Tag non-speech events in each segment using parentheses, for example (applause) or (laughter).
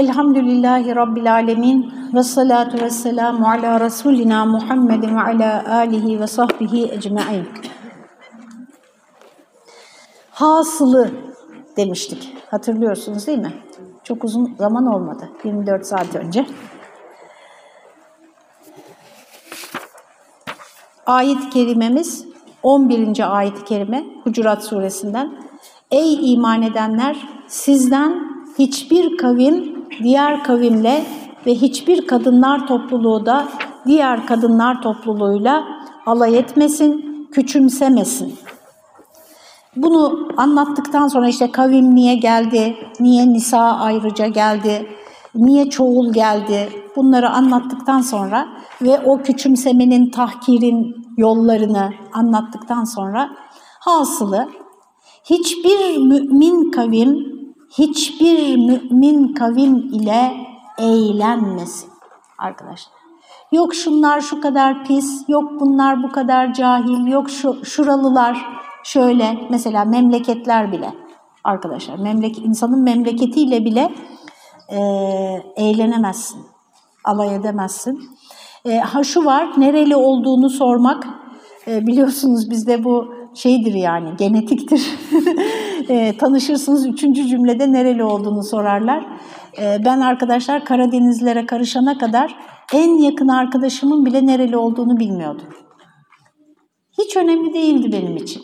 Elhamdülillahi Rabbil Alemin ve salatu ve selamu ala Resulina Muhammedin ve ala alihi ve sahbihi ecma'in. Hasılı demiştik. Hatırlıyorsunuz değil mi? Çok uzun zaman olmadı. 24 saat önce. Ayet-i kerimemiz 11. ayet-i kerime Hucurat suresinden. Ey iman edenler sizden hiçbir kavim diğer kavimle ve hiçbir kadınlar topluluğu da diğer kadınlar topluluğuyla alay etmesin, küçümsemesin. Bunu anlattıktan sonra işte kavim niye geldi, niye nisa ayrıca geldi, niye çoğul geldi bunları anlattıktan sonra ve o küçümsemenin, tahkirin yollarını anlattıktan sonra hasılı hiçbir mümin kavim hiçbir mümin kavim ile eğlenmesin arkadaşlar. Yok şunlar şu kadar pis, yok bunlar bu kadar cahil, yok şu, şuralılar şöyle mesela memleketler bile arkadaşlar. Memleket, insanın memleketiyle bile e, eğlenemezsin, alay edemezsin. E, ha şu var, nereli olduğunu sormak, e, biliyorsunuz bizde bu şeydir yani genetiktir. (laughs) e, tanışırsınız üçüncü cümlede nereli olduğunu sorarlar. E, ben arkadaşlar Karadenizlere karışana kadar en yakın arkadaşımın bile nereli olduğunu bilmiyordum. Hiç önemli değildi benim için.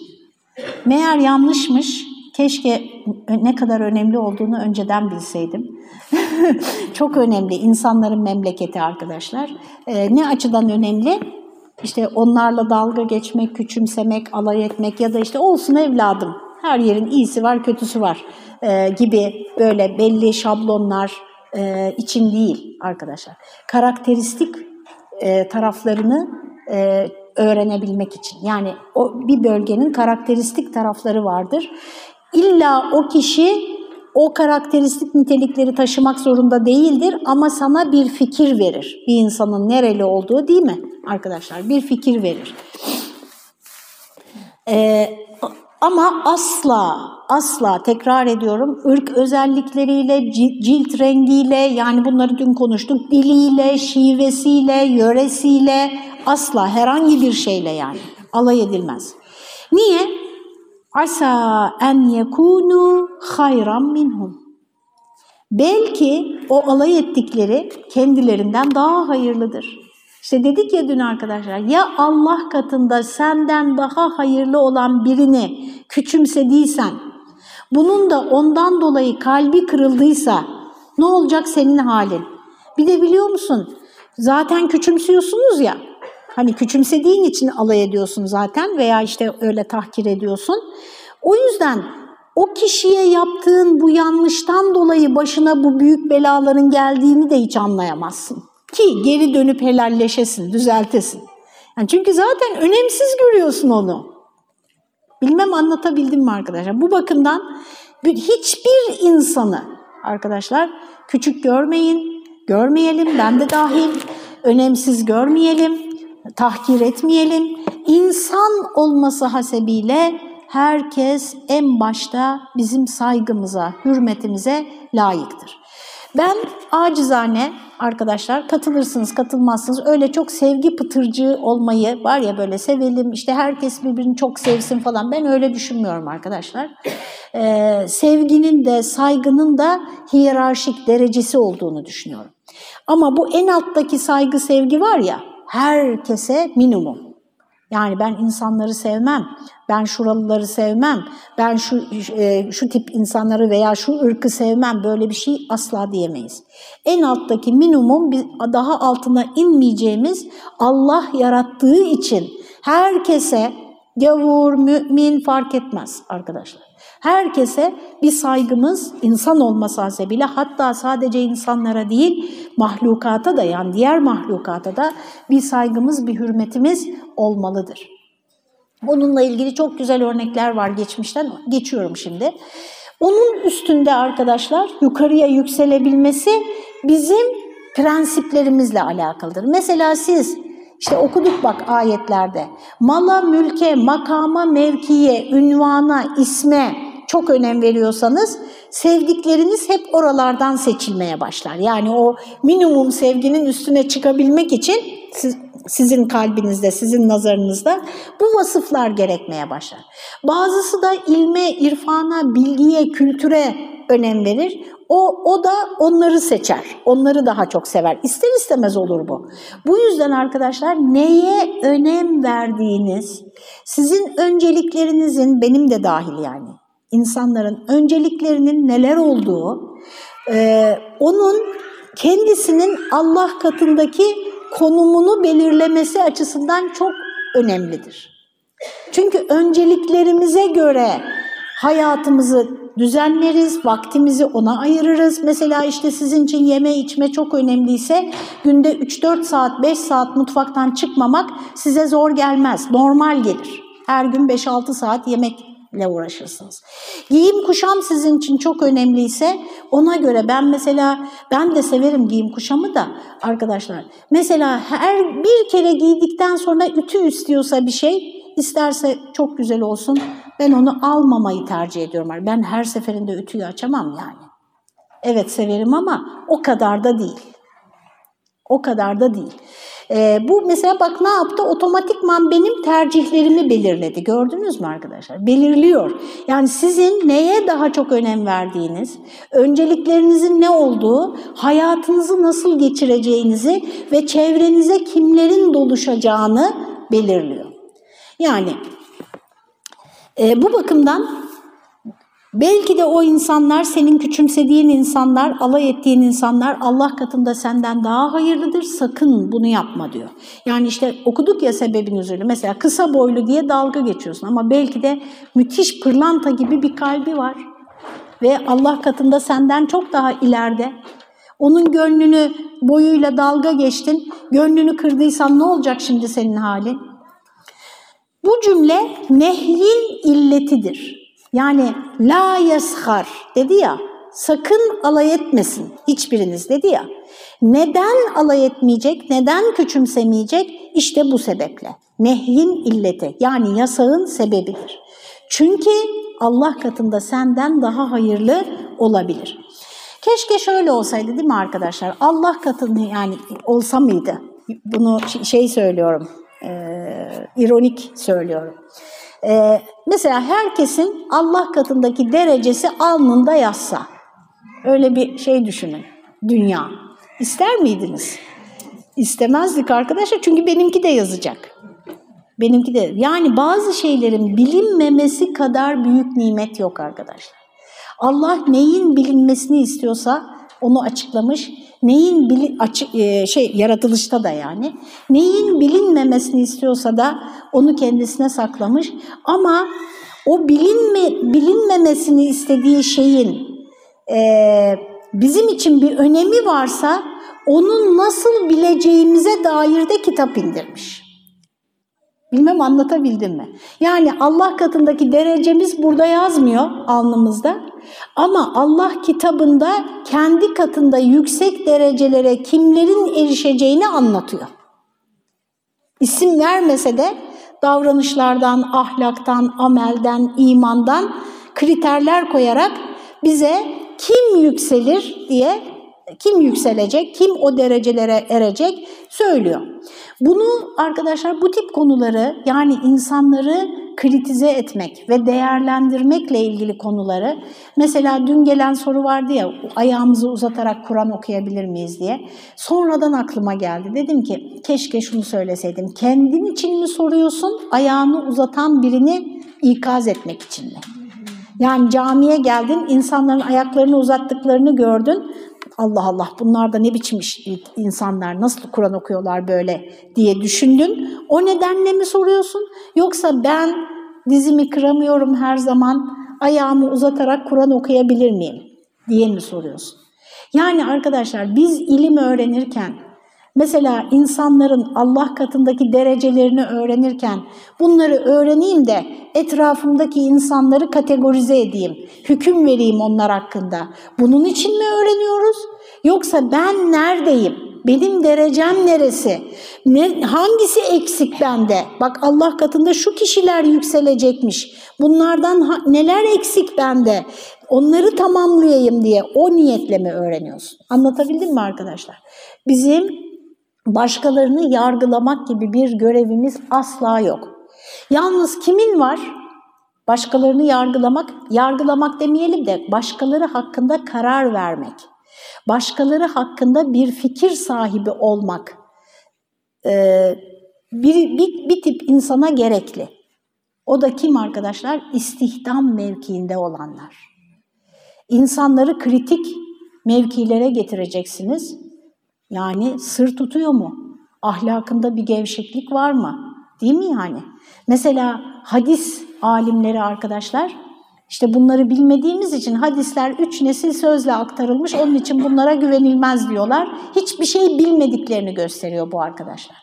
Meğer yanlışmış, keşke ne kadar önemli olduğunu önceden bilseydim. (laughs) Çok önemli insanların memleketi arkadaşlar. E, ne açıdan önemli? İşte onlarla dalga geçmek, küçümsemek, alay etmek ya da işte olsun evladım, her yerin iyisi var, kötüsü var e, gibi böyle belli şablonlar e, için değil arkadaşlar. Karakteristik e, taraflarını e, öğrenebilmek için. Yani o bir bölgenin karakteristik tarafları vardır. İlla o kişi o karakteristik nitelikleri taşımak zorunda değildir ama sana bir fikir verir. Bir insanın nereli olduğu değil mi arkadaşlar? Bir fikir verir. Ee, ama asla, asla tekrar ediyorum ırk özellikleriyle, cilt rengiyle yani bunları dün konuştuk, diliyle, şivesiyle, yöresiyle asla herhangi bir şeyle yani alay edilmez. Niye? Asa en yekunu hayran minhum. Belki o alay ettikleri kendilerinden daha hayırlıdır. İşte dedik ya dün arkadaşlar, ya Allah katında senden daha hayırlı olan birini küçümsediysen, bunun da ondan dolayı kalbi kırıldıysa ne olacak senin halin? Bir de biliyor musun, zaten küçümsüyorsunuz ya, hani küçümsediğin için alay ediyorsun zaten veya işte öyle tahkir ediyorsun. O yüzden o kişiye yaptığın bu yanlıştan dolayı başına bu büyük belaların geldiğini de hiç anlayamazsın. Ki geri dönüp helalleşesin, düzeltesin. Yani çünkü zaten önemsiz görüyorsun onu. Bilmem anlatabildim mi arkadaşlar? Bu bakımdan hiçbir insanı arkadaşlar küçük görmeyin, görmeyelim, ben de dahil, önemsiz görmeyelim, tahkir etmeyelim. İnsan olması hasebiyle herkes en başta bizim saygımıza, hürmetimize layıktır. Ben acizane arkadaşlar katılırsınız katılmazsınız öyle çok sevgi pıtırcığı olmayı var ya böyle sevelim işte herkes birbirini çok sevsin falan ben öyle düşünmüyorum arkadaşlar. Ee, sevginin de saygının da hiyerarşik derecesi olduğunu düşünüyorum. Ama bu en alttaki saygı sevgi var ya herkese minimum. Yani ben insanları sevmem, ben şuralıları sevmem, ben şu e, şu tip insanları veya şu ırkı sevmem böyle bir şey asla diyemeyiz. En alttaki minimum daha altına inmeyeceğimiz Allah yarattığı için herkese gavur, mümin fark etmez arkadaşlar. Herkese bir saygımız insan olması hasebiyle hatta sadece insanlara değil mahlukata da yani diğer mahlukata da bir saygımız, bir hürmetimiz olmalıdır. Bununla ilgili çok güzel örnekler var geçmişten. Geçiyorum şimdi. Onun üstünde arkadaşlar yukarıya yükselebilmesi bizim prensiplerimizle alakalıdır. Mesela siz işte okuduk bak ayetlerde. Mala, mülke, makama, mevkiye, ünvana, isme, çok önem veriyorsanız sevdikleriniz hep oralardan seçilmeye başlar. Yani o minimum sevginin üstüne çıkabilmek için siz, sizin kalbinizde, sizin nazarınızda bu vasıflar gerekmeye başlar. Bazısı da ilme, irfana, bilgiye, kültüre önem verir. O, o da onları seçer, onları daha çok sever. İster istemez olur bu. Bu yüzden arkadaşlar neye önem verdiğiniz, sizin önceliklerinizin, benim de dahil yani, insanların önceliklerinin neler olduğu, e, onun kendisinin Allah katındaki konumunu belirlemesi açısından çok önemlidir. Çünkü önceliklerimize göre hayatımızı düzenleriz, vaktimizi ona ayırırız. Mesela işte sizin için yeme içme çok önemliyse günde 3-4 saat, 5 saat mutfaktan çıkmamak size zor gelmez, normal gelir. Her gün 5-6 saat yemekle uğraşırsınız. Giyim kuşam sizin için çok önemliyse ona göre ben mesela ben de severim giyim kuşamı da arkadaşlar. Mesela her bir kere giydikten sonra ütü istiyorsa bir şey isterse çok güzel olsun ben onu almamayı tercih ediyorum. Ben her seferinde ütüyü açamam yani. Evet severim ama o kadar da değil. O kadar da değil. Ee, bu mesela bak ne yaptı? Otomatikman benim tercihlerimi belirledi. Gördünüz mü arkadaşlar? Belirliyor. Yani sizin neye daha çok önem verdiğiniz, önceliklerinizin ne olduğu, hayatınızı nasıl geçireceğinizi ve çevrenize kimlerin doluşacağını belirliyor. Yani e, bu bakımdan belki de o insanlar, senin küçümsediğin insanlar, alay ettiğin insanlar Allah katında senden daha hayırlıdır, sakın bunu yapma diyor. Yani işte okuduk ya sebebin üzülü, mesela kısa boylu diye dalga geçiyorsun ama belki de müthiş pırlanta gibi bir kalbi var. Ve Allah katında senden çok daha ileride. Onun gönlünü boyuyla dalga geçtin, gönlünü kırdıysan ne olacak şimdi senin halin? Bu cümle nehyin illetidir. Yani la yashar dedi ya, sakın alay etmesin hiçbiriniz dedi ya. Neden alay etmeyecek, neden küçümsemeyecek? İşte bu sebeple. Nehyin illeti yani yasağın sebebidir. Çünkü Allah katında senden daha hayırlı olabilir. Keşke şöyle olsaydı değil mi arkadaşlar? Allah katında yani olsa mıydı? Bunu şey söylüyorum, e, ironik söylüyorum. E, mesela herkesin Allah katındaki derecesi alnında yazsa, öyle bir şey düşünün, dünya. İster miydiniz? İstemezdik arkadaşlar çünkü benimki de yazacak. Benimki de. Yani bazı şeylerin bilinmemesi kadar büyük nimet yok arkadaşlar. Allah neyin bilinmesini istiyorsa onu açıklamış neyin bilin, açık, e, şey yaratılışta da yani neyin bilinmemesini istiyorsa da onu kendisine saklamış ama o bilinme, bilinmemesini istediği şeyin e, bizim için bir önemi varsa onun nasıl bileceğimize dair de kitap indirmiş. Bilmem anlatabildim mi? Yani Allah katındaki derecemiz burada yazmıyor alnımızda. Ama Allah kitabında kendi katında yüksek derecelere kimlerin erişeceğini anlatıyor. İsim vermese de davranışlardan, ahlaktan, amelden, imandan kriterler koyarak bize kim yükselir diye, kim yükselecek, kim o derecelere erecek söylüyor. Bunu arkadaşlar bu tip konuları yani insanları kritize etmek ve değerlendirmekle ilgili konuları mesela dün gelen soru vardı ya ayağımızı uzatarak Kur'an okuyabilir miyiz diye. Sonradan aklıma geldi. Dedim ki keşke şunu söyleseydim. Kendin için mi soruyorsun ayağını uzatan birini ikaz etmek için mi? Yani camiye geldin, insanların ayaklarını uzattıklarını gördün. Allah Allah bunlar da ne biçim insanlar nasıl Kur'an okuyorlar böyle diye düşündün. O nedenle mi soruyorsun? Yoksa ben dizimi kıramıyorum her zaman ayağımı uzatarak Kur'an okuyabilir miyim diye mi soruyorsun? Yani arkadaşlar biz ilim öğrenirken mesela insanların Allah katındaki derecelerini öğrenirken bunları öğreneyim de etrafımdaki insanları kategorize edeyim, hüküm vereyim onlar hakkında. Bunun için mi öğreniyoruz? Yoksa ben neredeyim? Benim derecem neresi? Ne, hangisi eksik bende? Bak Allah katında şu kişiler yükselecekmiş. Bunlardan ha, neler eksik bende? Onları tamamlayayım diye o niyetle mi öğreniyorsun? Anlatabildim mi arkadaşlar? Bizim başkalarını yargılamak gibi bir görevimiz asla yok. Yalnız kimin var? Başkalarını yargılamak, yargılamak demeyelim de başkaları hakkında karar vermek, başkaları hakkında bir fikir sahibi olmak e, bir, bir, bir tip insana gerekli. O da kim arkadaşlar? İstihdam mevkiinde olanlar. İnsanları kritik mevkilere getireceksiniz. Yani sır tutuyor mu? Ahlakında bir gevşeklik var mı? Değil mi yani? Mesela hadis alimleri arkadaşlar, işte bunları bilmediğimiz için hadisler üç nesil sözle aktarılmış, onun için bunlara güvenilmez diyorlar. Hiçbir şey bilmediklerini gösteriyor bu arkadaşlar.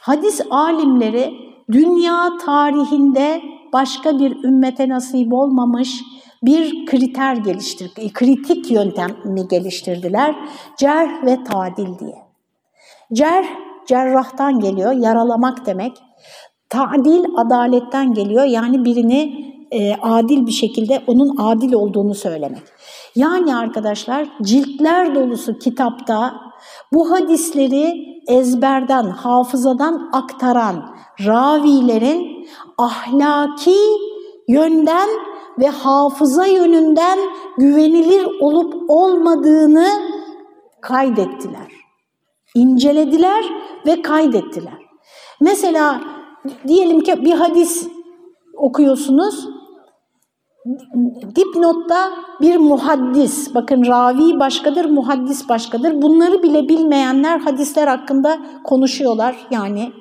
Hadis alimleri dünya tarihinde başka bir ümmete nasip olmamış bir kriter geliştir, kritik yöntemi geliştirdiler. Cerh ve tadil diye. Cerh, cerrahtan geliyor, yaralamak demek. Tadil, adaletten geliyor. Yani birini e, adil bir şekilde onun adil olduğunu söylemek. Yani arkadaşlar ciltler dolusu kitapta bu hadisleri ezberden, hafızadan aktaran ravilerin ahlaki yönden ve hafıza yönünden güvenilir olup olmadığını kaydettiler. İncelediler ve kaydettiler. Mesela diyelim ki bir hadis okuyorsunuz, dipnotta bir muhaddis, bakın ravi başkadır, muhaddis başkadır. Bunları bile bilmeyenler hadisler hakkında konuşuyorlar. Yani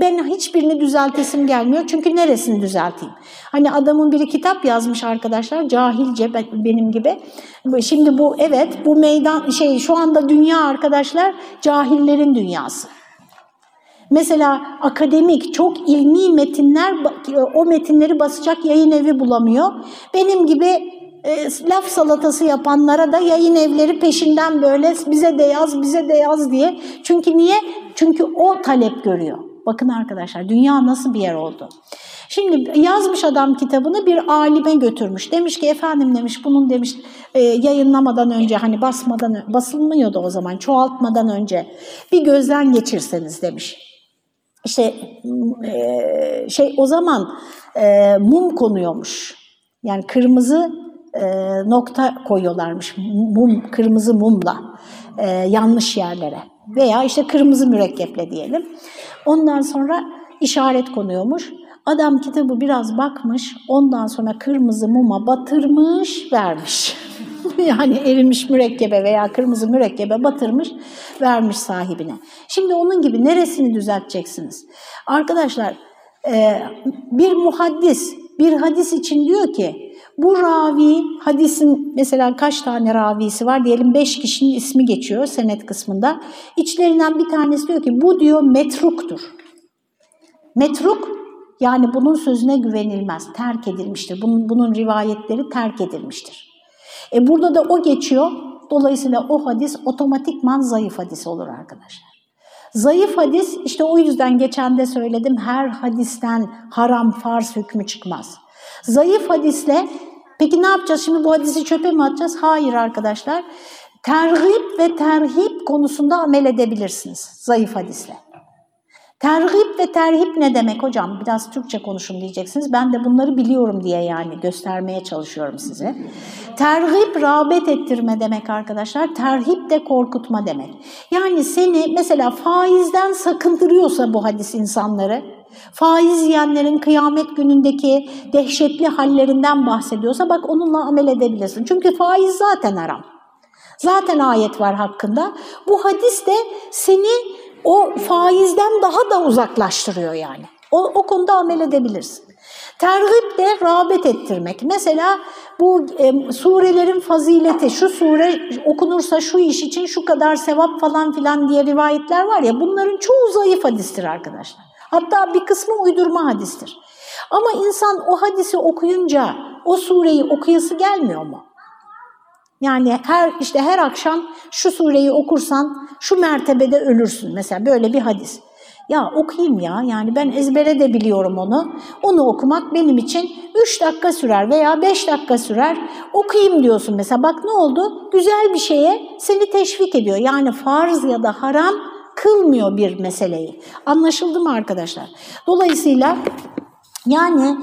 ben hiçbirini düzeltesim gelmiyor çünkü neresini düzelteyim? Hani adamın biri kitap yazmış arkadaşlar cahilce benim gibi. Şimdi bu evet bu meydan şey şu anda dünya arkadaşlar cahillerin dünyası. Mesela akademik, çok ilmi metinler, o metinleri basacak yayın evi bulamıyor. Benim gibi e, laf salatası yapanlara da yayın evleri peşinden böyle bize de yaz, bize de yaz diye. Çünkü niye? Çünkü o talep görüyor. Bakın arkadaşlar dünya nasıl bir yer oldu. Şimdi yazmış adam kitabını bir alime götürmüş. Demiş ki efendim demiş bunun demiş e, yayınlamadan önce hani basmadan basılmıyordu o zaman çoğaltmadan önce bir gözden geçirseniz demiş. İşte e, şey o zaman e, mum konuyormuş. Yani kırmızı e, nokta koyuyorlarmış mum kırmızı mumla e, yanlış yerlere veya işte kırmızı mürekkeple diyelim. Ondan sonra işaret konuyormuş. Adam kitabı biraz bakmış, ondan sonra kırmızı muma batırmış, vermiş. (laughs) yani erimiş mürekkebe veya kırmızı mürekkebe batırmış, vermiş sahibine. Şimdi onun gibi neresini düzelteceksiniz? Arkadaşlar, e, bir muhaddis, bir hadis için diyor ki, bu ravi, hadisin mesela kaç tane ravisi var? Diyelim beş kişinin ismi geçiyor senet kısmında. İçlerinden bir tanesi diyor ki, bu diyor metruktur. Metruk, yani bunun sözüne güvenilmez, terk edilmiştir. Bunun, bunun rivayetleri terk edilmiştir. E burada da o geçiyor. Dolayısıyla o hadis otomatikman zayıf hadis olur arkadaşlar. Zayıf hadis işte o yüzden geçen de söyledim her hadisten haram farz hükmü çıkmaz. Zayıf hadisle peki ne yapacağız şimdi bu hadisi çöpe mi atacağız? Hayır arkadaşlar. Terhip ve terhip konusunda amel edebilirsiniz zayıf hadisle. Terhip ve terhip ne demek hocam? Biraz Türkçe konuşun diyeceksiniz. Ben de bunları biliyorum diye yani göstermeye çalışıyorum size. Terhip rağbet ettirme demek arkadaşlar. Terhip de korkutma demek. Yani seni mesela faizden sakındırıyorsa bu hadis insanları, faiz yiyenlerin kıyamet günündeki dehşetli hallerinden bahsediyorsa bak onunla amel edebilirsin. Çünkü faiz zaten haram. Zaten ayet var hakkında. Bu hadis de seni o faizden daha da uzaklaştırıyor yani. O, o konuda amel edebilirsin. Tergip de rağbet ettirmek. Mesela bu e, surelerin fazileti, şu sure okunursa şu iş için şu kadar sevap falan filan diye rivayetler var ya bunların çoğu zayıf hadistir arkadaşlar. Hatta bir kısmı uydurma hadistir. Ama insan o hadisi okuyunca o sureyi okuyası gelmiyor mu? Yani her işte her akşam şu sureyi okursan şu mertebede ölürsün. Mesela böyle bir hadis. Ya okuyayım ya yani ben ezbere de biliyorum onu. Onu okumak benim için 3 dakika sürer veya 5 dakika sürer. Okuyayım diyorsun mesela bak ne oldu? Güzel bir şeye seni teşvik ediyor. Yani farz ya da haram kılmıyor bir meseleyi. Anlaşıldı mı arkadaşlar? Dolayısıyla yani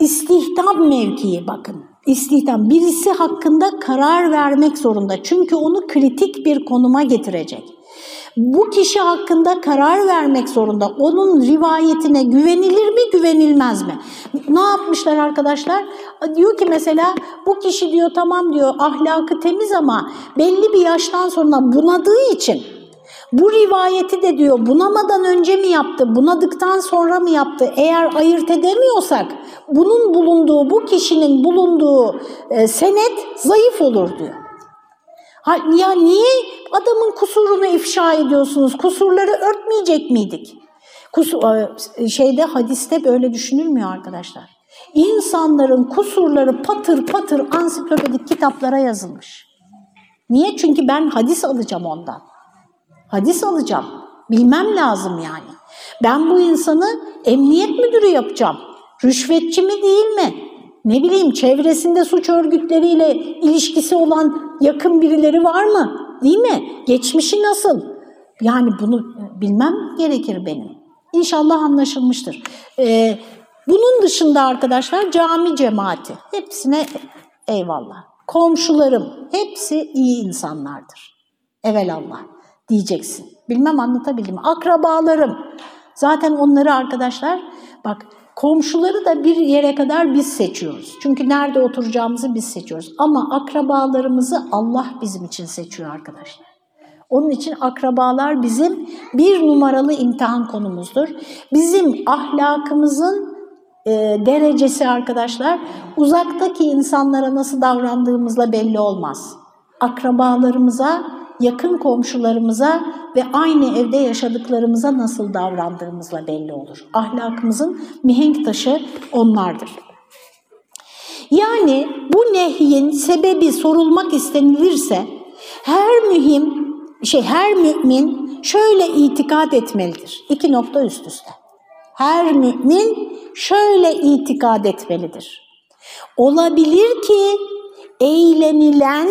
istihdam mevkii bakın. İstihdam birisi hakkında karar vermek zorunda. Çünkü onu kritik bir konuma getirecek. Bu kişi hakkında karar vermek zorunda. Onun rivayetine güvenilir mi, güvenilmez mi? Ne yapmışlar arkadaşlar? Diyor ki mesela bu kişi diyor tamam diyor ahlakı temiz ama belli bir yaştan sonra bunadığı için bu rivayeti de diyor bunamadan önce mi yaptı, bunadıktan sonra mı yaptı? Eğer ayırt edemiyorsak bunun bulunduğu, bu kişinin bulunduğu e, senet zayıf olur diyor. Ya niye adamın kusurunu ifşa ediyorsunuz? Kusurları örtmeyecek miydik? Kusur, e, şeyde hadiste böyle düşünülmüyor arkadaşlar. İnsanların kusurları patır patır ansiklopedik kitaplara yazılmış. Niye? Çünkü ben hadis alacağım ondan. Hadis alacağım. Bilmem lazım yani. Ben bu insanı emniyet müdürü yapacağım. Rüşvetçi mi değil mi? Ne bileyim çevresinde suç örgütleriyle ilişkisi olan yakın birileri var mı? Değil mi? Geçmişi nasıl? Yani bunu bilmem gerekir benim. İnşallah anlaşılmıştır. Ee, bunun dışında arkadaşlar cami cemaati. Hepsine eyvallah. Komşularım hepsi iyi insanlardır. Evelallah diyeceksin. Bilmem anlatabildim mi? Akrabalarım. Zaten onları arkadaşlar bak komşuları da bir yere kadar biz seçiyoruz. Çünkü nerede oturacağımızı biz seçiyoruz. Ama akrabalarımızı Allah bizim için seçiyor arkadaşlar. Onun için akrabalar bizim bir numaralı imtihan konumuzdur. Bizim ahlakımızın e, derecesi arkadaşlar uzaktaki insanlara nasıl davrandığımızla belli olmaz. Akrabalarımıza yakın komşularımıza ve aynı evde yaşadıklarımıza nasıl davrandığımızla belli olur. Ahlakımızın mihenk taşı onlardır. Yani bu nehyin sebebi sorulmak istenilirse her mühim şey her mümin şöyle itikad etmelidir. İki nokta üst üste. Her mümin şöyle itikad etmelidir. Olabilir ki eğlenilen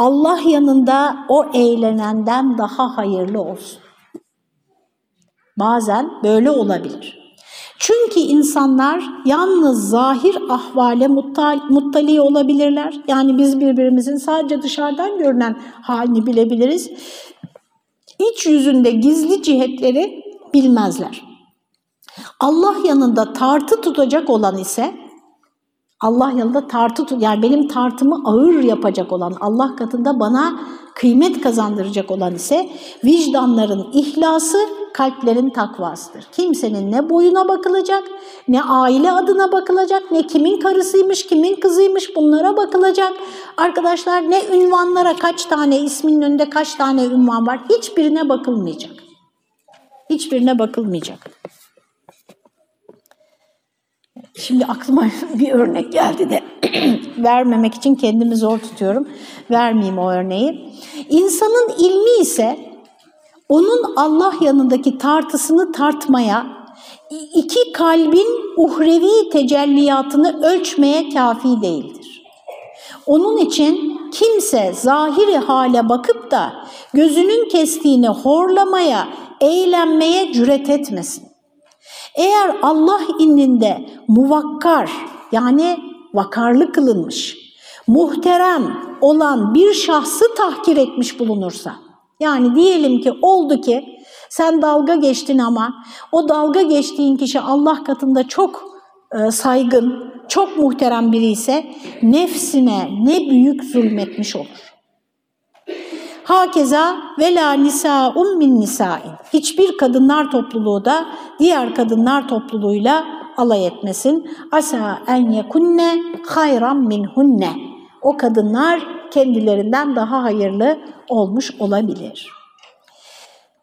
Allah yanında o eğlenenden daha hayırlı olsun. Bazen böyle olabilir. Çünkü insanlar yalnız zahir ahvale muttali olabilirler. Yani biz birbirimizin sadece dışarıdan görünen halini bilebiliriz. İç yüzünde gizli cihetleri bilmezler. Allah yanında tartı tutacak olan ise Allah yanında tartı yani benim tartımı ağır yapacak olan Allah katında bana kıymet kazandıracak olan ise vicdanların ihlası, kalplerin takvasıdır. Kimsenin ne boyuna bakılacak, ne aile adına bakılacak, ne kimin karısıymış, kimin kızıymış bunlara bakılacak. Arkadaşlar ne ünvanlara kaç tane isminin önünde kaç tane ünvan var hiçbirine bakılmayacak. Hiçbirine bakılmayacak. Şimdi aklıma (laughs) bir örnek geldi de (clears throat) vermemek için kendimi zor tutuyorum. Vermeyeyim o örneği. İnsanın ilmi ise onun Allah yanındaki tartısını tartmaya, iki kalbin uhrevi tecelliyatını ölçmeye kafi değildir. Onun için kimse zahiri hale bakıp da gözünün kestiğini horlamaya, eğlenmeye cüret etmesin. Eğer Allah indinde muvakkar yani vakarlı kılınmış, muhterem olan bir şahsı tahkir etmiş bulunursa, yani diyelim ki oldu ki sen dalga geçtin ama o dalga geçtiğin kişi Allah katında çok e, saygın, çok muhterem biri ise nefsine ne büyük zulmetmiş olur. Hakeza ve la nisa'un min nisa'in. Hiçbir kadınlar topluluğu da diğer kadınlar topluluğuyla alay etmesin. Asa en yekunne hayran minhunne. O kadınlar kendilerinden daha hayırlı olmuş olabilir.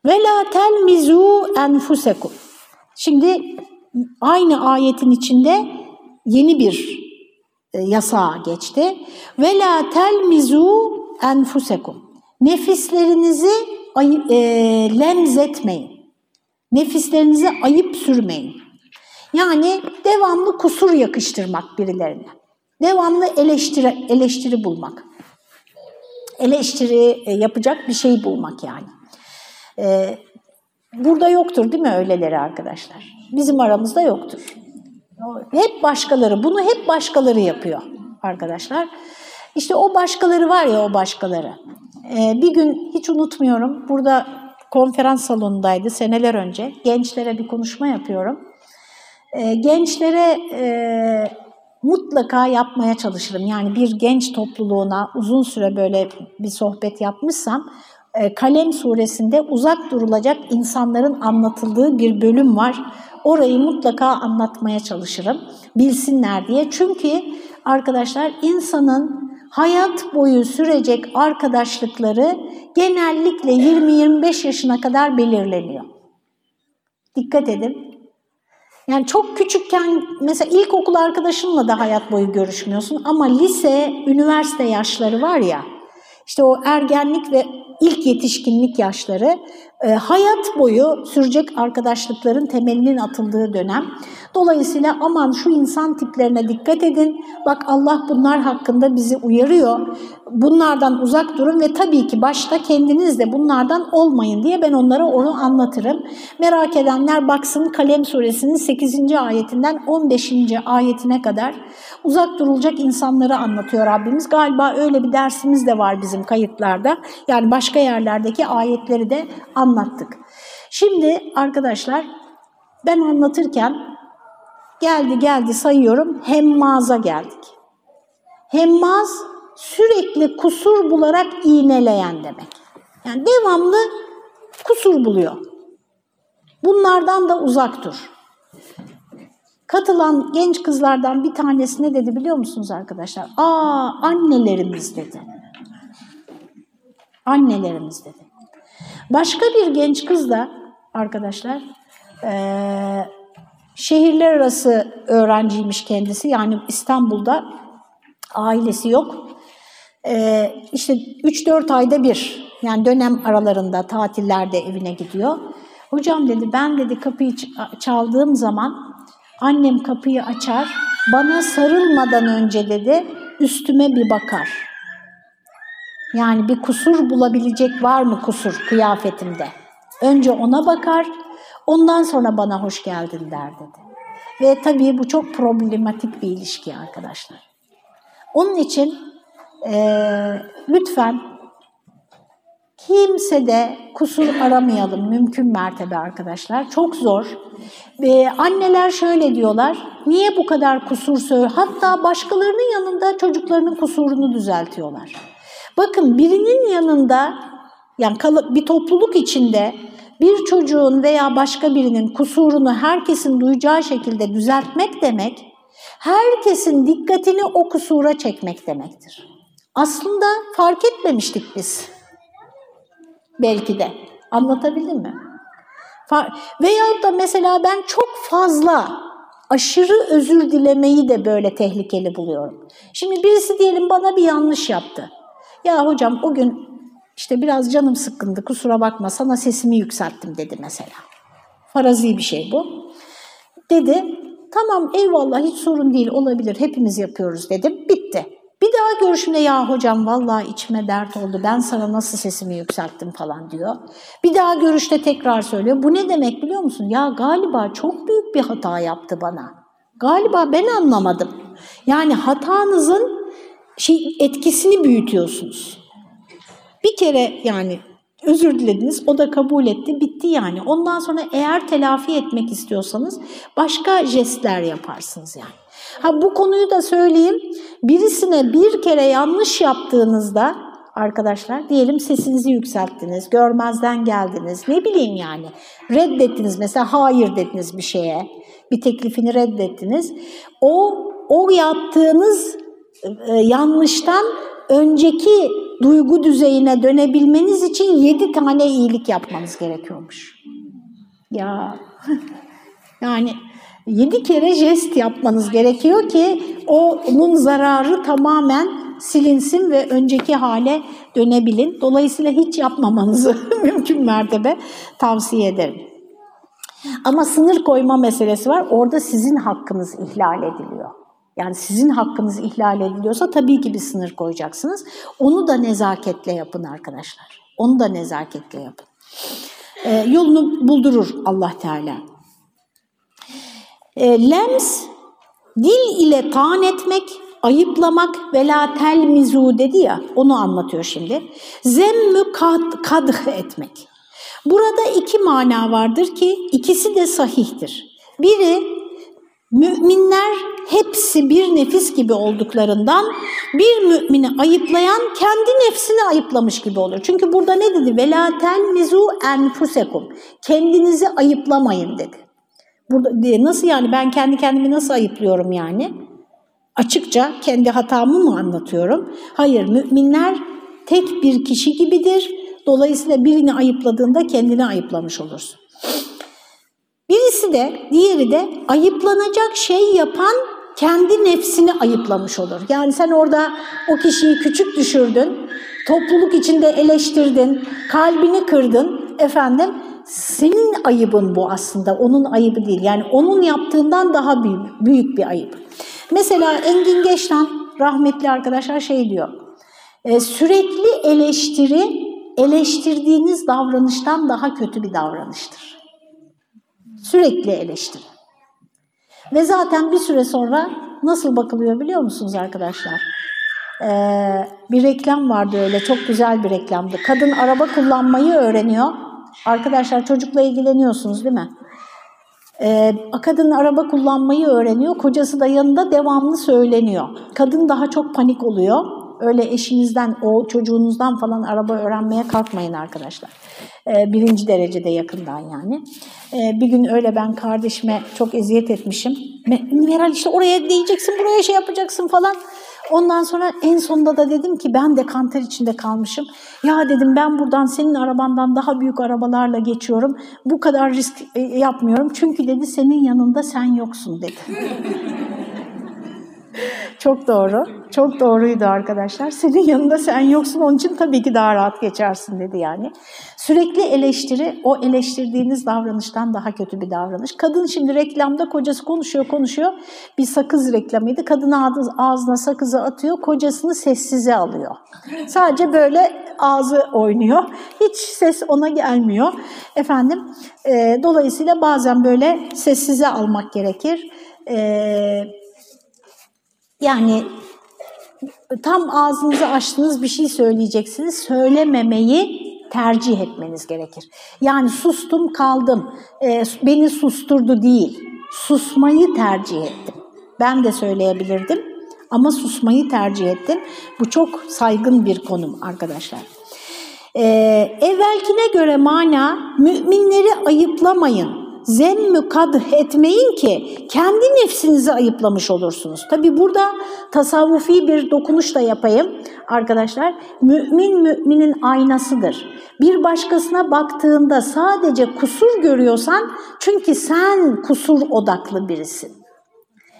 Ve la telmizu enfusekum. Şimdi aynı ayetin içinde yeni bir e, yasağı geçti. Ve la telmizu enfusekum. Nefislerinizi ay, e, lemzetmeyin. Nefislerinize ayıp sürmeyin. Yani devamlı kusur yakıştırmak birilerine. Devamlı eleştiri, eleştiri bulmak. Eleştiri e, yapacak bir şey bulmak yani. Ee, burada yoktur değil mi öyleleri arkadaşlar? Bizim aramızda yoktur. Hep başkaları, bunu hep başkaları yapıyor arkadaşlar. İşte o başkaları var ya o başkaları. Ee, bir gün hiç unutmuyorum, burada konferans salonundaydı seneler önce. Gençlere bir konuşma yapıyorum. Ee, gençlere e, mutlaka yapmaya çalışırım. Yani bir genç topluluğuna uzun süre böyle bir sohbet yapmışsam, e, Kalem suresinde uzak durulacak insanların anlatıldığı bir bölüm var. Orayı mutlaka anlatmaya çalışırım, bilsinler diye. Çünkü arkadaşlar insanın hayat boyu sürecek arkadaşlıkları genellikle 20-25 yaşına kadar belirleniyor. Dikkat edin. Yani çok küçükken mesela ilkokul arkadaşınla da hayat boyu görüşmüyorsun ama lise, üniversite yaşları var ya, işte o ergenlik ve ilk yetişkinlik yaşları hayat boyu sürecek arkadaşlıkların temelinin atıldığı dönem. Dolayısıyla aman şu insan tiplerine dikkat edin. Bak Allah bunlar hakkında bizi uyarıyor. Bunlardan uzak durun ve tabii ki başta kendiniz de bunlardan olmayın diye ben onlara onu anlatırım. Merak edenler baksın Kalem suresinin 8. ayetinden 15. ayetine kadar uzak durulacak insanları anlatıyor Rabbimiz. Galiba öyle bir dersimiz de var bizim kayıtlarda. Yani başka yerlerdeki ayetleri de anlattık. Şimdi arkadaşlar ben anlatırken geldi geldi sayıyorum hemmaza geldik. Hemmaz sürekli kusur bularak iğneleyen demek. Yani devamlı kusur buluyor. Bunlardan da uzak dur. Katılan genç kızlardan bir tanesi ne dedi biliyor musunuz arkadaşlar? Aa annelerimiz dedi. Annelerimiz dedi. Başka bir genç kız da arkadaşlar ee, şehirler arası öğrenciymiş kendisi. Yani İstanbul'da ailesi yok. Ee, işte 3-4 ayda bir yani dönem aralarında tatillerde evine gidiyor. Hocam dedi ben dedi kapıyı çaldığım zaman annem kapıyı açar bana sarılmadan önce dedi üstüme bir bakar. Yani bir kusur bulabilecek var mı kusur kıyafetimde? Önce ona bakar, ondan sonra bana hoş geldin der dedi. Ve tabii bu çok problematik bir ilişki arkadaşlar. Onun için e, lütfen kimsede kusur aramayalım mümkün mertebe arkadaşlar. Çok zor. Ee, anneler şöyle diyorlar, niye bu kadar kusur söylüyor? Hatta başkalarının yanında çocuklarının kusurunu düzeltiyorlar. Bakın birinin yanında, yani bir topluluk içinde bir çocuğun veya başka birinin kusurunu herkesin duyacağı şekilde düzeltmek demek, herkesin dikkatini o kusura çekmek demektir. Aslında fark etmemiştik biz. Belki de. Anlatabildim mi? Veyahut da mesela ben çok fazla aşırı özür dilemeyi de böyle tehlikeli buluyorum. Şimdi birisi diyelim bana bir yanlış yaptı. Ya hocam o gün işte biraz canım sıkkındı kusura bakma sana sesimi yükselttim dedi mesela. Farazi bir şey bu. Dedi tamam eyvallah hiç sorun değil olabilir hepimiz yapıyoruz dedim bitti. Bir daha görüşümde ya hocam vallahi içime dert oldu ben sana nasıl sesimi yükselttim falan diyor. Bir daha görüşte tekrar söylüyor. Bu ne demek biliyor musun? Ya galiba çok büyük bir hata yaptı bana. Galiba ben anlamadım. Yani hatanızın şey etkisini büyütüyorsunuz. Bir kere yani özür dilediniz, o da kabul etti, bitti yani. Ondan sonra eğer telafi etmek istiyorsanız başka jestler yaparsınız yani. Ha bu konuyu da söyleyeyim. Birisine bir kere yanlış yaptığınızda arkadaşlar diyelim sesinizi yükselttiniz, görmezden geldiniz, ne bileyim yani reddettiniz mesela hayır dediniz bir şeye, bir teklifini reddettiniz. O o yaptığınız yanlıştan önceki duygu düzeyine dönebilmeniz için yedi tane iyilik yapmanız gerekiyormuş. Ya (laughs) yani Yedi kere jest yapmanız gerekiyor ki onun zararı tamamen silinsin ve önceki hale dönebilin. Dolayısıyla hiç yapmamanızı (laughs) mümkün mertebe tavsiye ederim. Ama sınır koyma meselesi var. Orada sizin hakkınız ihlal ediliyor. Yani sizin hakkınız ihlal ediliyorsa tabii ki bir sınır koyacaksınız. Onu da nezaketle yapın arkadaşlar. Onu da nezaketle yapın. Ee, yolunu buldurur Allah Teala. Ee, lems, dil ile taan etmek, ayıplamak ve la telmizu dedi ya, onu anlatıyor şimdi. Zemmü kad, kadh etmek. Burada iki mana vardır ki ikisi de sahihtir. Biri müminler hepsi bir nefis gibi olduklarından bir mümini ayıplayan kendi nefsini ayıplamış gibi olur. Çünkü burada ne dedi? Vela telmizu enfusekum. Kendinizi ayıplamayın dedi. Burada nasıl yani ben kendi kendimi nasıl ayıplıyorum yani? Açıkça kendi hatamı mı anlatıyorum? Hayır, müminler tek bir kişi gibidir. Dolayısıyla birini ayıpladığında kendini ayıplamış olursun. Birisi de, diğeri de ayıplanacak şey yapan kendi nefsini ayıplamış olur. Yani sen orada o kişiyi küçük düşürdün, topluluk içinde eleştirdin, kalbini kırdın, efendim senin ayıbın bu aslında, onun ayıbı değil. Yani onun yaptığından daha büyük, büyük bir ayıp. Mesela Engin Geçtan, rahmetli arkadaşlar şey diyor, e, sürekli eleştiri, eleştirdiğiniz davranıştan daha kötü bir davranıştır. Sürekli eleştiri. Ve zaten bir süre sonra nasıl bakılıyor biliyor musunuz arkadaşlar? Ee, bir reklam vardı öyle, çok güzel bir reklamdı. Kadın araba kullanmayı öğreniyor. Arkadaşlar çocukla ilgileniyorsunuz değil mi? Ee, kadın araba kullanmayı öğreniyor, kocası da yanında devamlı söyleniyor. Kadın daha çok panik oluyor. Öyle eşinizden, o çocuğunuzdan falan araba öğrenmeye kalkmayın arkadaşlar. Ee, birinci derecede yakından yani. Ee, bir gün öyle ben kardeşime çok eziyet etmişim. Meral işte oraya diyeceksin, buraya şey yapacaksın falan. Ondan sonra en sonunda da dedim ki ben de kanter içinde kalmışım. Ya dedim ben buradan senin arabandan daha büyük arabalarla geçiyorum. Bu kadar risk e, yapmıyorum. Çünkü dedi senin yanında sen yoksun dedi. (laughs) Çok doğru. Çok doğruydu arkadaşlar. Senin yanında sen yoksun onun için tabii ki daha rahat geçersin dedi yani. Sürekli eleştiri o eleştirdiğiniz davranıştan daha kötü bir davranış. Kadın şimdi reklamda kocası konuşuyor konuşuyor. Bir sakız reklamıydı. Kadın ağzına sakızı atıyor. Kocasını sessize alıyor. Sadece böyle ağzı oynuyor. Hiç ses ona gelmiyor. Efendim e, dolayısıyla bazen böyle sessize almak gerekir. Eee yani tam ağzınızı açtınız bir şey söyleyeceksiniz. Söylememeyi tercih etmeniz gerekir. Yani sustum kaldım, e, beni susturdu değil, susmayı tercih ettim. Ben de söyleyebilirdim ama susmayı tercih ettim. Bu çok saygın bir konum arkadaşlar. Ee, evvelkine göre mana müminleri ayıplamayın, zemmü kadh etmeyin ki kendi nefsinizi ayıplamış olursunuz. Tabi burada tasavvufi bir dokunuş da yapayım arkadaşlar. Mümin müminin aynasıdır. Bir başkasına baktığında sadece kusur görüyorsan çünkü sen kusur odaklı birisin.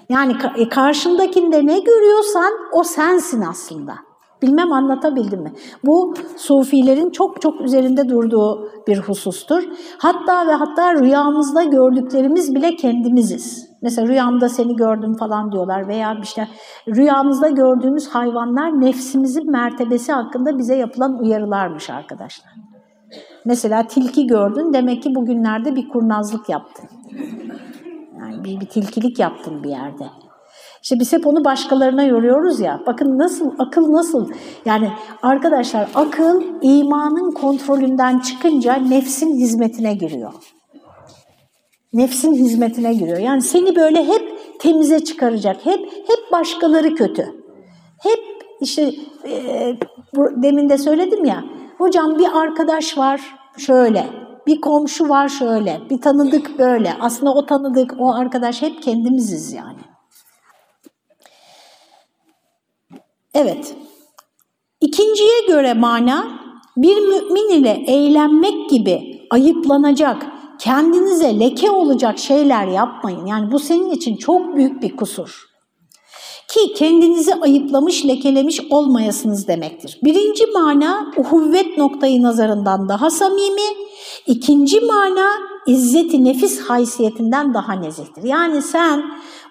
Yani e, karşındakinde ne görüyorsan o sensin aslında. Bilmem anlatabildim mi? Bu sufilerin çok çok üzerinde durduğu bir husustur. Hatta ve hatta rüyamızda gördüklerimiz bile kendimiziz. Mesela rüyamda seni gördüm falan diyorlar veya işte rüyamızda gördüğümüz hayvanlar nefsimizin mertebesi hakkında bize yapılan uyarılarmış arkadaşlar. Mesela tilki gördün demek ki bugünlerde bir kurnazlık yaptın. Yani bir, bir tilkilik yaptın bir yerde. İşte biz hep onu başkalarına yoruyoruz ya. Bakın nasıl, akıl nasıl? Yani arkadaşlar akıl imanın kontrolünden çıkınca nefsin hizmetine giriyor. Nefsin hizmetine giriyor. Yani seni böyle hep temize çıkaracak. Hep hep başkaları kötü. Hep işte e, demin de söyledim ya. Hocam bir arkadaş var şöyle. Bir komşu var şöyle. Bir tanıdık böyle. Aslında o tanıdık, o arkadaş hep kendimiziz yani. Evet. İkinciye göre mana bir mümin ile eğlenmek gibi ayıplanacak, kendinize leke olacak şeyler yapmayın. Yani bu senin için çok büyük bir kusur. Ki kendinizi ayıplamış, lekelemiş olmayasınız demektir. Birinci mana uhuvvet noktayı nazarından daha samimi, ikinci mana izzeti nefis haysiyetinden daha nezihtir. Yani sen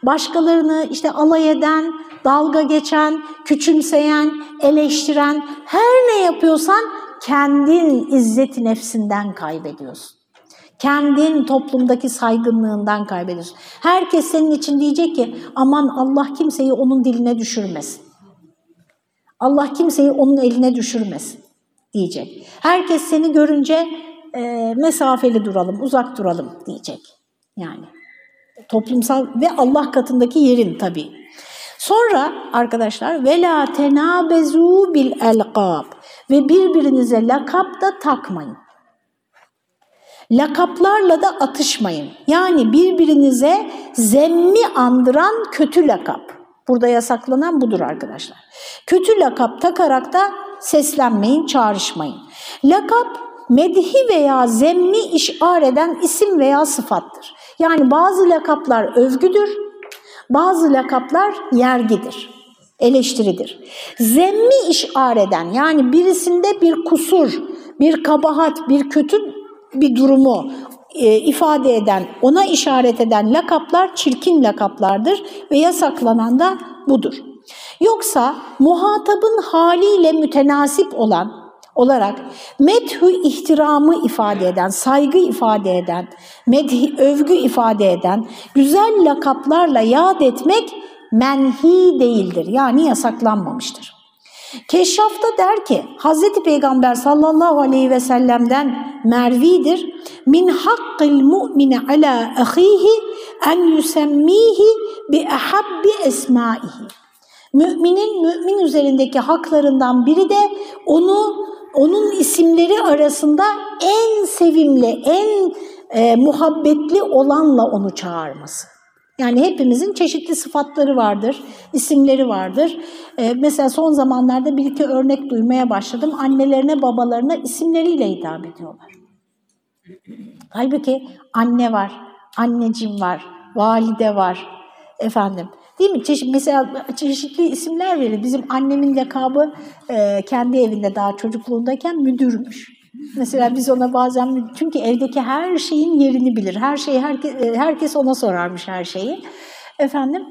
başkalarını işte alay eden, dalga geçen, küçümseyen, eleştiren her ne yapıyorsan kendin izzeti nefsinden kaybediyorsun. Kendin toplumdaki saygınlığından kaybediyorsun. Herkes senin için diyecek ki aman Allah kimseyi onun diline düşürmesin. Allah kimseyi onun eline düşürmesin diyecek. Herkes seni görünce e, mesafeli duralım, uzak duralım diyecek. Yani toplumsal ve Allah katındaki yerin tabii. Sonra arkadaşlar vela tenabezu bil elqab ve birbirinize lakap da takmayın. Lakaplarla da atışmayın. Yani birbirinize zemmi andıran kötü lakap. Burada yasaklanan budur arkadaşlar. Kötü lakap takarak da seslenmeyin, çağrışmayın. Lakap medhi veya zemmi işar eden isim veya sıfattır. Yani bazı lakaplar övgüdür, bazı lakaplar yergidir, eleştiridir. Zemmi işar eden yani birisinde bir kusur, bir kabahat, bir kötü bir durumu e, ifade eden, ona işaret eden lakaplar çirkin lakaplardır ve yasaklanan da budur. Yoksa muhatabın haliyle mütenasip olan olarak methü ihtiramı ifade eden, saygı ifade eden, medhi, övgü ifade eden güzel lakaplarla yad etmek menhi değildir. Yani yasaklanmamıştır. Keşşaf'ta der ki Hz. Peygamber sallallahu aleyhi ve sellem'den mervidir. Min hakkil mu'mine ala ahihi en yusemmihi bi ahabbi esmaihi. Müminin mümin üzerindeki haklarından biri de onu onun isimleri arasında en sevimli, en e, muhabbetli olanla onu çağırması. Yani hepimizin çeşitli sıfatları vardır, isimleri vardır. Ee, mesela son zamanlarda bir iki örnek duymaya başladım. Annelerine, babalarına isimleriyle hitap ediyorlar. Halbuki anne var, anneciğim var, valide var, efendim. Değil mi? Çeşit, mesela çeşitli isimler verir. Bizim annemin lakabı e, kendi evinde daha çocukluğundayken müdürmüş. Mesela biz ona bazen çünkü evdeki her şeyin yerini bilir. Her şeyi herkes, herkes ona sorarmış her şeyi. Efendim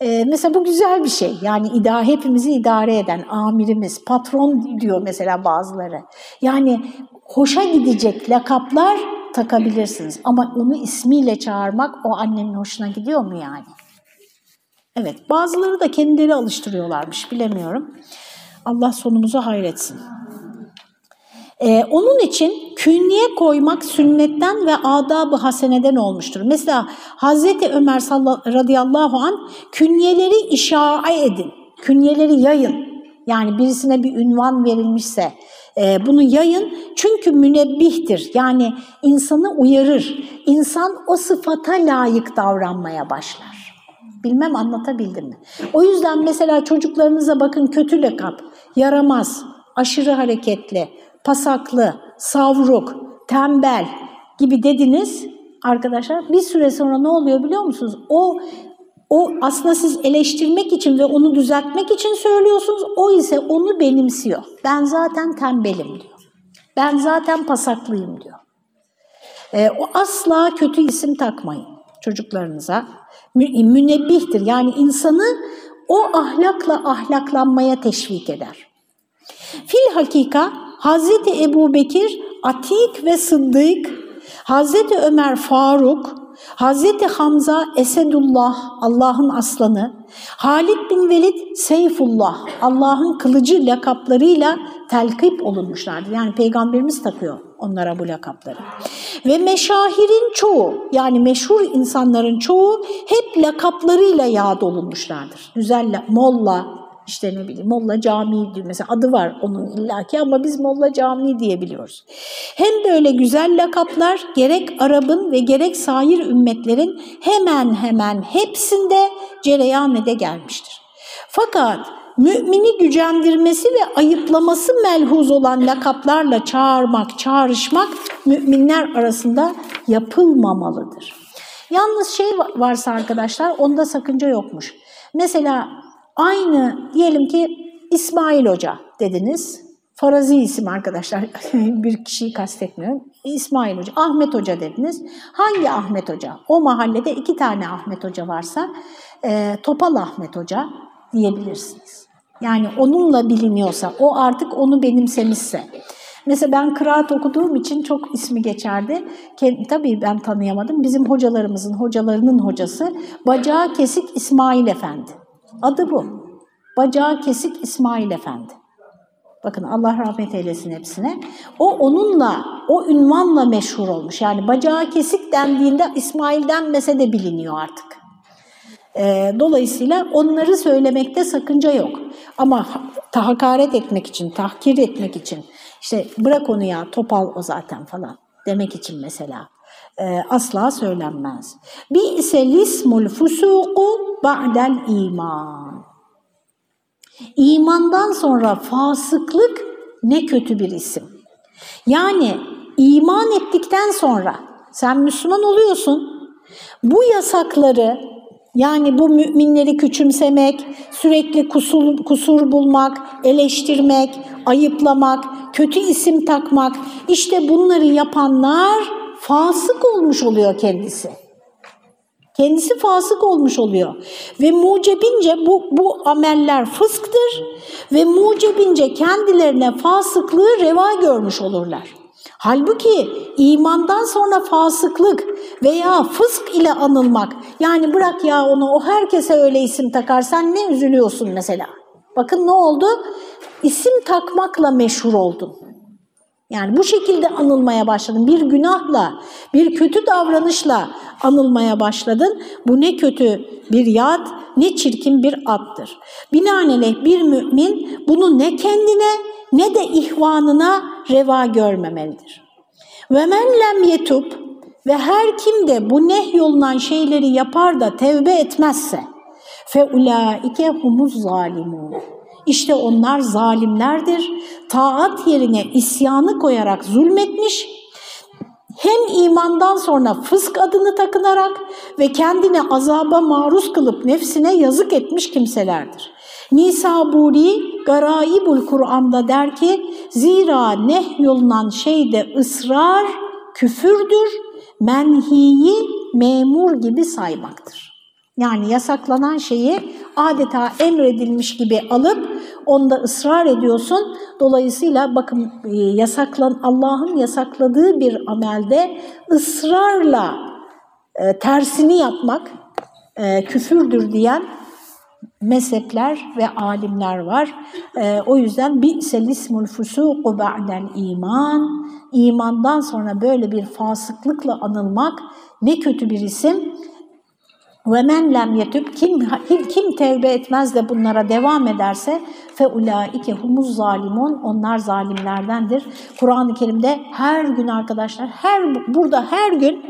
e, mesela bu güzel bir şey. Yani idare, hepimizi idare eden amirimiz, patron diyor mesela bazıları. Yani hoşa gidecek lakaplar takabilirsiniz. Ama onu ismiyle çağırmak o annenin hoşuna gidiyor mu yani? Evet bazıları da kendileri alıştırıyorlarmış bilemiyorum. Allah sonumuzu hayretsin. Ee, onun için künye koymak sünnetten ve adab-ı haseneden olmuştur. Mesela Hazreti Ömer radıyallahu an künyeleri işa'a edin, künyeleri yayın. Yani birisine bir ünvan verilmişse e, bunu yayın çünkü münebbihtir. Yani insanı uyarır. İnsan o sıfata layık davranmaya başlar. Bilmem anlatabildim mi? O yüzden mesela çocuklarınıza bakın kötü lakap, yaramaz, aşırı hareketli, pasaklı, savruk, tembel gibi dediniz arkadaşlar. Bir süre sonra ne oluyor biliyor musunuz? O o aslında siz eleştirmek için ve onu düzeltmek için söylüyorsunuz. O ise onu benimsiyor. Ben zaten tembelim diyor. Ben zaten pasaklıyım diyor. Ee, o asla kötü isim takmayın çocuklarınıza. Münebbihtir. Yani insanı o ahlakla ahlaklanmaya teşvik eder. Fil hakika Hazreti Ebu Bekir Atik ve Sıddık, Hazreti Ömer Faruk, Hazreti Hamza Esedullah, Allah'ın aslanı, Halid bin Velid Seyfullah, Allah'ın kılıcı lakaplarıyla telkip olunmuşlardır. Yani Peygamberimiz takıyor onlara bu lakapları. Ve meşahirin çoğu, yani meşhur insanların çoğu hep lakaplarıyla yad olunmuşlardır. Güzel Molla, işte ne bileyim Molla Camii diyor. Mesela adı var onun illaki ama biz Molla Camii diyebiliyoruz. Hem böyle güzel lakaplar gerek Arap'ın ve gerek sair ümmetlerin hemen hemen hepsinde cereyan ede gelmiştir. Fakat mümini gücendirmesi ve ayıplaması melhuz olan lakaplarla çağırmak, çağrışmak müminler arasında yapılmamalıdır. Yalnız şey varsa arkadaşlar onda sakınca yokmuş. Mesela aynı diyelim ki İsmail Hoca dediniz. Farazi isim arkadaşlar. (laughs) bir kişiyi kastetmiyorum. İsmail Hoca, Ahmet Hoca dediniz. Hangi Ahmet Hoca? O mahallede iki tane Ahmet Hoca varsa e, Topal Ahmet Hoca diyebilirsiniz. Yani onunla biliniyorsa, o artık onu benimsemişse. Mesela ben kıraat okuduğum için çok ismi geçerdi. Tabii ben tanıyamadım. Bizim hocalarımızın hocalarının hocası Bacağı Kesik İsmail Efendi. Adı bu. Bacağı Kesik İsmail Efendi. Bakın Allah rahmet eylesin hepsine. O onunla, o ünvanla meşhur olmuş. Yani bacağı kesik dendiğinde İsmail denmese de biliniyor artık. E, dolayısıyla onları söylemekte sakınca yok. Ama hakaret etmek için, tahkir etmek için, işte bırak onu ya topal o zaten falan demek için mesela e, asla söylenmez. Bi ise lismul fusuku ba'del iman. İmandan sonra fasıklık ne kötü bir isim. Yani iman ettikten sonra sen Müslüman oluyorsun. Bu yasakları yani bu müminleri küçümsemek, sürekli kusur, kusur bulmak, eleştirmek, ayıplamak, kötü isim takmak işte bunları yapanlar fasık olmuş oluyor kendisi. Kendisi fasık olmuş oluyor. Ve mucebince bu, bu ameller fısktır ve mucebince kendilerine fasıklığı reva görmüş olurlar. Halbuki imandan sonra fasıklık veya fısk ile anılmak, yani bırak ya onu o herkese öyle isim takarsan ne üzülüyorsun mesela. Bakın ne oldu? İsim takmakla meşhur oldun. Yani bu şekilde anılmaya başladın. Bir günahla, bir kötü davranışla anılmaya başladın. Bu ne kötü bir yad, ne çirkin bir attır. Binaenaleyh bir mümin bunu ne kendine ne de ihvanına reva görmemelidir. Ve men lem yetub ve her kim de bu nehyolunan şeyleri yapar da tevbe etmezse fe ulaike humuz zalimun. İşte onlar zalimlerdir. Taat yerine isyanı koyarak zulmetmiş, hem imandan sonra fısk adını takınarak ve kendine azaba maruz kılıp nefsine yazık etmiş kimselerdir. Nisaburi Garaibul Kur'an'da der ki, zira nehyolunan şeyde ısrar küfürdür, menhiyi memur gibi saymaktır. Yani yasaklanan şeyi adeta emredilmiş gibi alıp onda ısrar ediyorsun. Dolayısıyla bakın e, yasaklan Allah'ın yasakladığı bir amelde ısrarla e, tersini yapmak e, küfürdür diyen mezhepler ve alimler var. E, o yüzden bi'sel ismul fusuku ba'del iman. İmandan sonra böyle bir fasıklıkla anılmak ne kötü bir isim. Ve men lem yetüb kim kim tevbe etmez de bunlara devam ederse fe ulaike humuz zalimun onlar zalimlerdendir. Kur'an-ı Kerim'de her gün arkadaşlar her burada her gün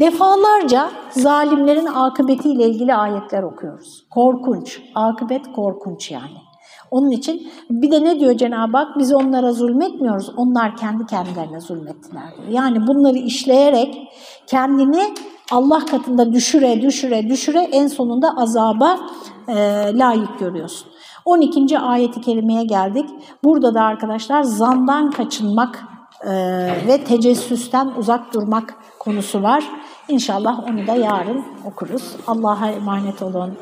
defalarca zalimlerin akıbetiyle ilgili ayetler okuyoruz. Korkunç, akıbet korkunç yani. Onun için bir de ne diyor Cenab-ı Hak? Biz onlara zulmetmiyoruz. Onlar kendi kendilerine zulmettiler diyor. Yani bunları işleyerek kendini Allah katında düşüre düşüre düşüre en sonunda azaba e, layık görüyorsun. 12. ayeti kerimeye geldik. Burada da arkadaşlar zandan kaçınmak e, ve tecessüsten uzak durmak konusu var. İnşallah onu da yarın okuruz. Allah'a emanet olun.